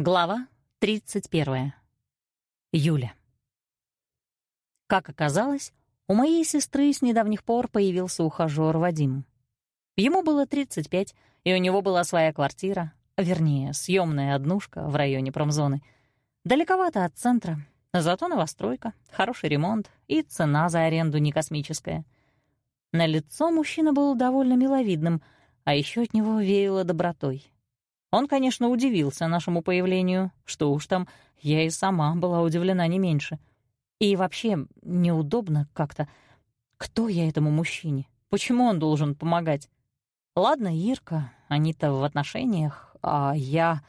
Глава 31. Юля. Как оказалось, у моей сестры с недавних пор появился ухажёр Вадим. Ему было 35, и у него была своя квартира, вернее, съемная однушка в районе промзоны. Далековато от центра, зато новостройка, хороший ремонт и цена за аренду не космическая. На лицо мужчина был довольно миловидным, а еще от него веяло добротой — он, конечно, удивился нашему появлению, что уж там, я и сама была удивлена не меньше. И вообще неудобно как-то. Кто я этому мужчине? Почему он должен помогать? Ладно, Ирка, они-то в отношениях, а я...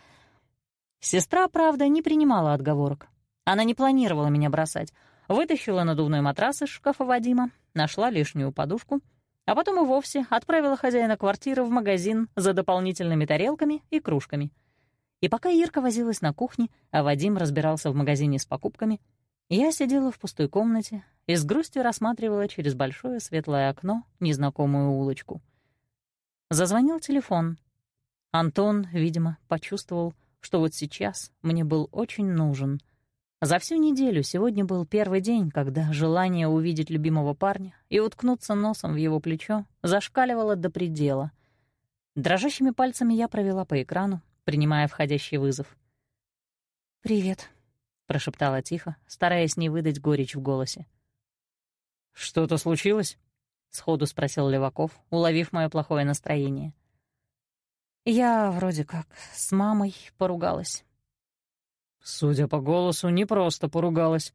Сестра, правда, не принимала отговорок. Она не планировала меня бросать. Вытащила надувной матрас из шкафа Вадима, нашла лишнюю подушку — а потом и вовсе отправила хозяина квартиры в магазин за дополнительными тарелками и кружками. И пока Ирка возилась на кухне, а Вадим разбирался в магазине с покупками, я сидела в пустой комнате и с грустью рассматривала через большое светлое окно незнакомую улочку. Зазвонил телефон. Антон, видимо, почувствовал, что вот сейчас мне был очень нужен — за всю неделю сегодня был первый день, когда желание увидеть любимого парня и уткнуться носом в его плечо зашкаливало до предела. Дрожащими пальцами я провела по экрану, принимая входящий вызов. «Привет», — прошептала тихо, стараясь не выдать горечь в голосе. «Что-то случилось?» — сходу спросил Леваков, уловив мое плохое настроение. «Я вроде как с мамой поругалась». Судя по голосу, не просто поругалась.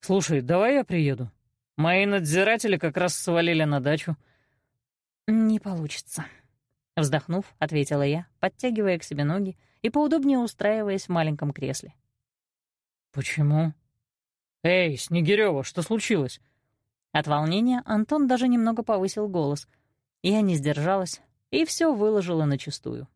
«Слушай, давай я приеду. Мои надзиратели как раз свалили на дачу». «Не получится», — вздохнув, ответила я, подтягивая к себе ноги и поудобнее устраиваясь в маленьком кресле. «Почему?» «Эй, Снегирёва, что случилось?» От волнения Антон даже немного повысил голос. Я не сдержалась и все выложила начистую.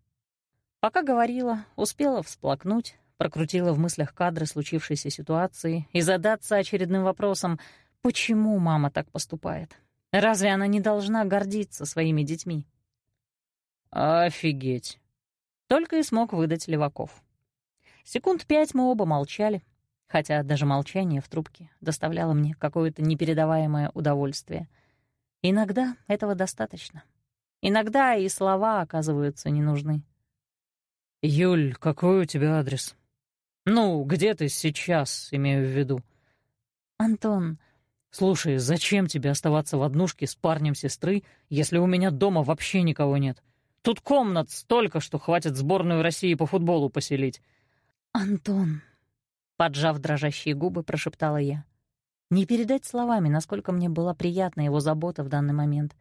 Пока говорила, успела всплакнуть, прокрутила в мыслях кадры случившейся ситуации и задаться очередным вопросом, почему мама так поступает? Разве она не должна гордиться своими детьми? «Офигеть!» Только и смог выдать Леваков. Секунд пять мы оба молчали, хотя даже молчание в трубке доставляло мне какое-то непередаваемое удовольствие. Иногда этого достаточно. Иногда и слова оказываются не нужны. «Юль, какой у тебя адрес?» «Ну, где ты сейчас, имею в виду?» «Антон...» «Слушай, зачем тебе оставаться в однушке с парнем сестры, если у меня дома вообще никого нет? Тут комнат столько, что хватит сборную России по футболу поселить». «Антон...» Поджав дрожащие губы, прошептала я. Не передать словами, насколько мне была приятна его забота в данный момент.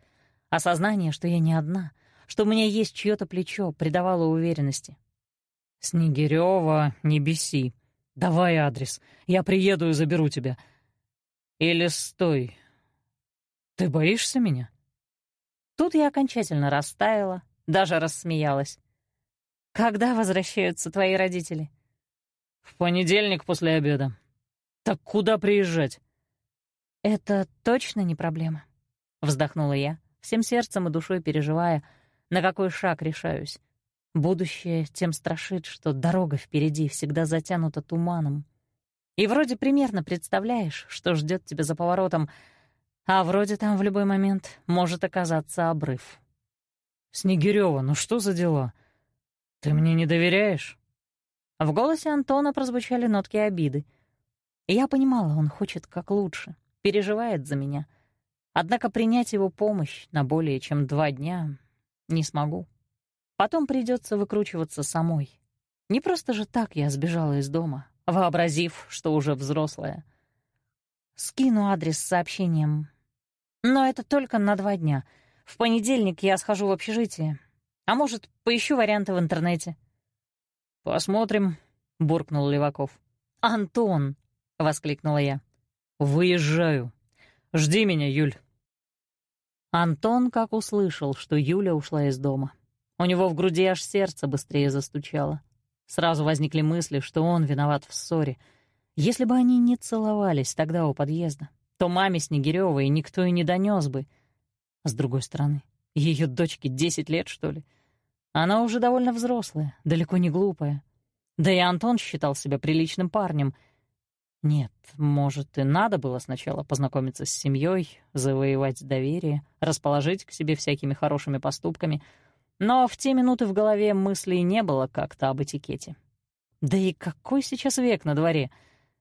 Осознание, что я не одна, что у меня есть чьё-то плечо, придавало уверенности. «Снегирёва, не беси. Давай адрес. Я приеду и заберу тебя. Или стой. Ты боишься меня?» Тут я окончательно растаяла, даже рассмеялась. «Когда возвращаются твои родители?» «В понедельник после обеда. Так куда приезжать?» «Это точно не проблема», — вздохнула я, всем сердцем и душой переживая, на какой шаг решаюсь. Будущее тем страшит, что дорога впереди всегда затянута туманом. И вроде примерно представляешь, что ждет тебя за поворотом, а вроде там в любой момент может оказаться обрыв. «Снегирёва, ну что за дела? Ты мне не доверяешь?» В голосе Антона прозвучали нотки обиды. Я понимала, он хочет как лучше, переживает за меня. Однако принять его помощь на более чем два дня не смогу. Потом придется выкручиваться самой. Не просто же так я сбежала из дома, вообразив, что уже взрослая. Скину адрес с сообщением. Но это только на два дня. В понедельник я схожу в общежитие. А может, поищу варианты в интернете. «Посмотрим», — буркнул Леваков. «Антон!» — воскликнула я. «Выезжаю. Жди меня, Юль». Антон как услышал, что Юля ушла из дома. У него в груди аж сердце быстрее застучало. Сразу возникли мысли, что он виноват в ссоре. Если бы они не целовались тогда у подъезда, то маме Снегирёвой никто и не донёс бы. С другой стороны, её дочке 10 лет, что ли? Она уже довольно взрослая, далеко не глупая. Да и Антон считал себя приличным парнем. Нет, может, и надо было сначала познакомиться с семьей, завоевать доверие, расположить к себе всякими хорошими поступками, но в те минуты в голове мыслей не было как-то об этикете. Да и какой сейчас век на дворе?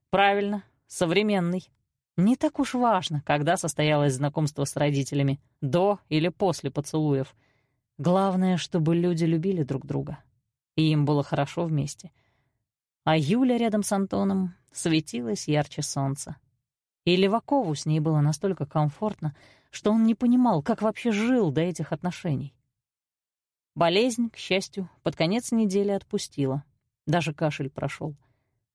Правильно, современный. Не так уж важно, когда состоялось знакомство с родителями, до или после поцелуев. Главное, чтобы люди любили друг друга, и им было хорошо вместе. А Юля рядом с Антоном светилась ярче солнца. И Левакову с ней было настолько комфортно, что он не понимал, как вообще жил до этих отношений. Болезнь, к счастью, под конец недели отпустила. Даже кашель прошел.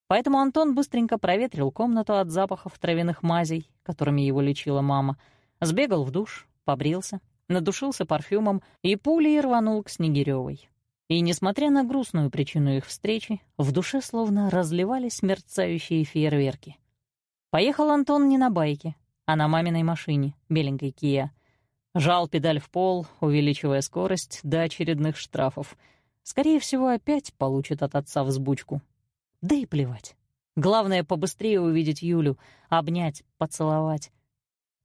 Поэтому Антон быстренько проветрил комнату от запахов травяных мазей, которыми его лечила мама, сбегал в душ, побрился, надушился парфюмом и пулей рванул к Снегирёвой. И, несмотря на грустную причину их встречи, в душе словно разливались мерцающие фейерверки. Поехал Антон не на байке, а на маминой машине, беленькой Кия. Жал педаль в пол, увеличивая скорость до очередных штрафов. Скорее всего, опять получит от отца взбучку. Да и плевать. Главное, побыстрее увидеть Юлю, обнять, поцеловать.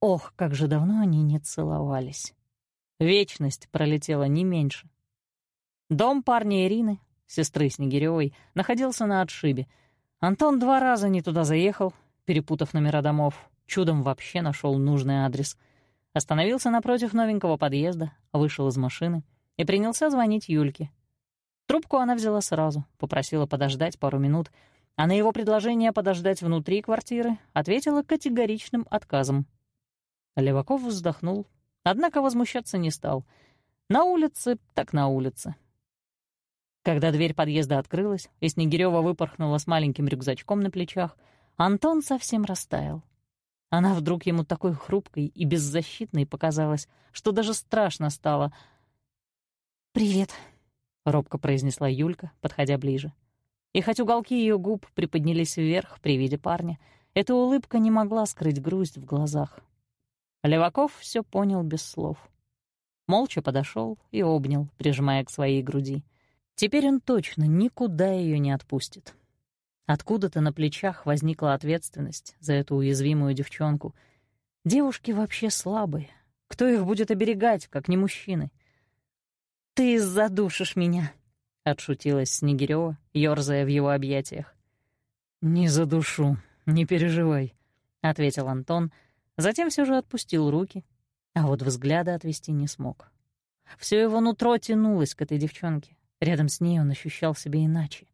Ох, как же давно они не целовались. Вечность пролетела не меньше. Дом парня Ирины, сестры Снегирёвой, находился на отшибе. Антон два раза не туда заехал, перепутав номера домов, чудом вообще нашел нужный адрес — Остановился напротив новенького подъезда, вышел из машины и принялся звонить Юльке. Трубку она взяла сразу, попросила подождать пару минут, а на его предложение подождать внутри квартиры ответила категоричным отказом. Леваков вздохнул, однако возмущаться не стал. На улице так на улице. Когда дверь подъезда открылась, и Снегирёва выпорхнула с маленьким рюкзачком на плечах, Антон совсем растаял. Она вдруг ему такой хрупкой и беззащитной показалась, что даже страшно стало. «Привет», — робко произнесла Юлька, подходя ближе. И хоть уголки ее губ приподнялись вверх при виде парня, эта улыбка не могла скрыть грусть в глазах. Леваков все понял без слов. Молча подошел и обнял, прижимая к своей груди. Теперь он точно никуда ее не отпустит. Откуда-то на плечах возникла ответственность за эту уязвимую девчонку. Девушки вообще слабые. Кто их будет оберегать, как не мужчины? «Ты задушишь меня», — отшутилась Снегирёва, ёрзая в его объятиях. «Не задушу, не переживай», — ответил Антон, затем все же отпустил руки, а вот взгляда отвести не смог. Все его нутро тянулось к этой девчонке. Рядом с ней он ощущал себя иначе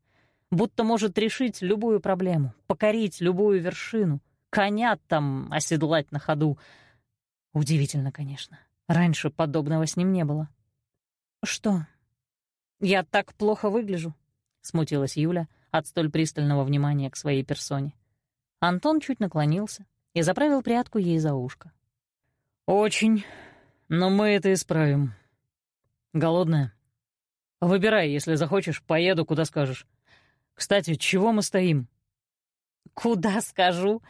будто может решить любую проблему, покорить любую вершину, коня там оседлать на ходу. Удивительно, конечно. Раньше подобного с ним не было. «Что? Я так плохо выгляжу?» — смутилась Юля от столь пристального внимания к своей персоне. Антон чуть наклонился и заправил прядку ей за ушко. «Очень, но мы это исправим. Голодная? Выбирай, если захочешь, поеду, куда скажешь. Кстати, чего мы стоим?» «Куда скажу?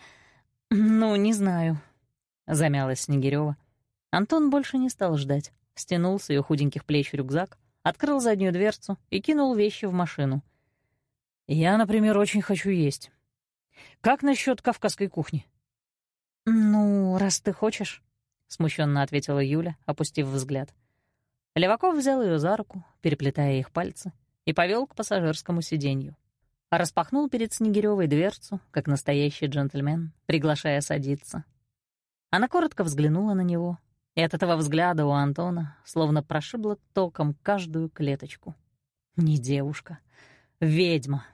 Ну, не знаю», — замялась Снегирёва. Антон больше не стал ждать. Стянул с её худеньких плеч рюкзак, открыл заднюю дверцу и кинул вещи в машину. «Я, например, очень хочу есть. Как насчет кавказской кухни?» «Ну, раз ты хочешь», — смущенно ответила Юля, опустив взгляд. Леваков взял ее за руку, переплетая их пальцы, и повел к пассажирскому сиденью распахнул перед Снегирёвой дверцу, как настоящий джентльмен, приглашая садиться. Она коротко взглянула на него, и от этого взгляда у Антона словно прошибло током каждую клеточку. Не девушка, ведьма.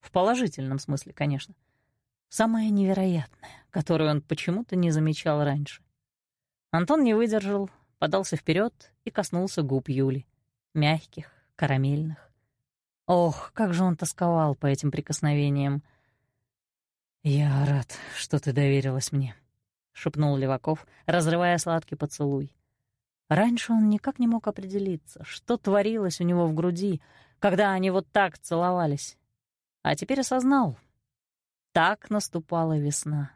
В положительном смысле, конечно. Самая невероятная, которую он почему-то не замечал раньше. Антон не выдержал, подался вперед и коснулся губ Юли. Мягких, карамельных. Ох, как же он тосковал по этим прикосновениям. «Я рад, что ты доверилась мне», — шепнул Леваков, разрывая сладкий поцелуй. Раньше он никак не мог определиться, что творилось у него в груди, когда они вот так целовались. А теперь осознал. Так наступала весна.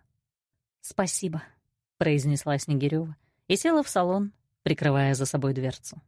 «Спасибо», — произнесла Снегирёва и села в салон, прикрывая за собой дверцу.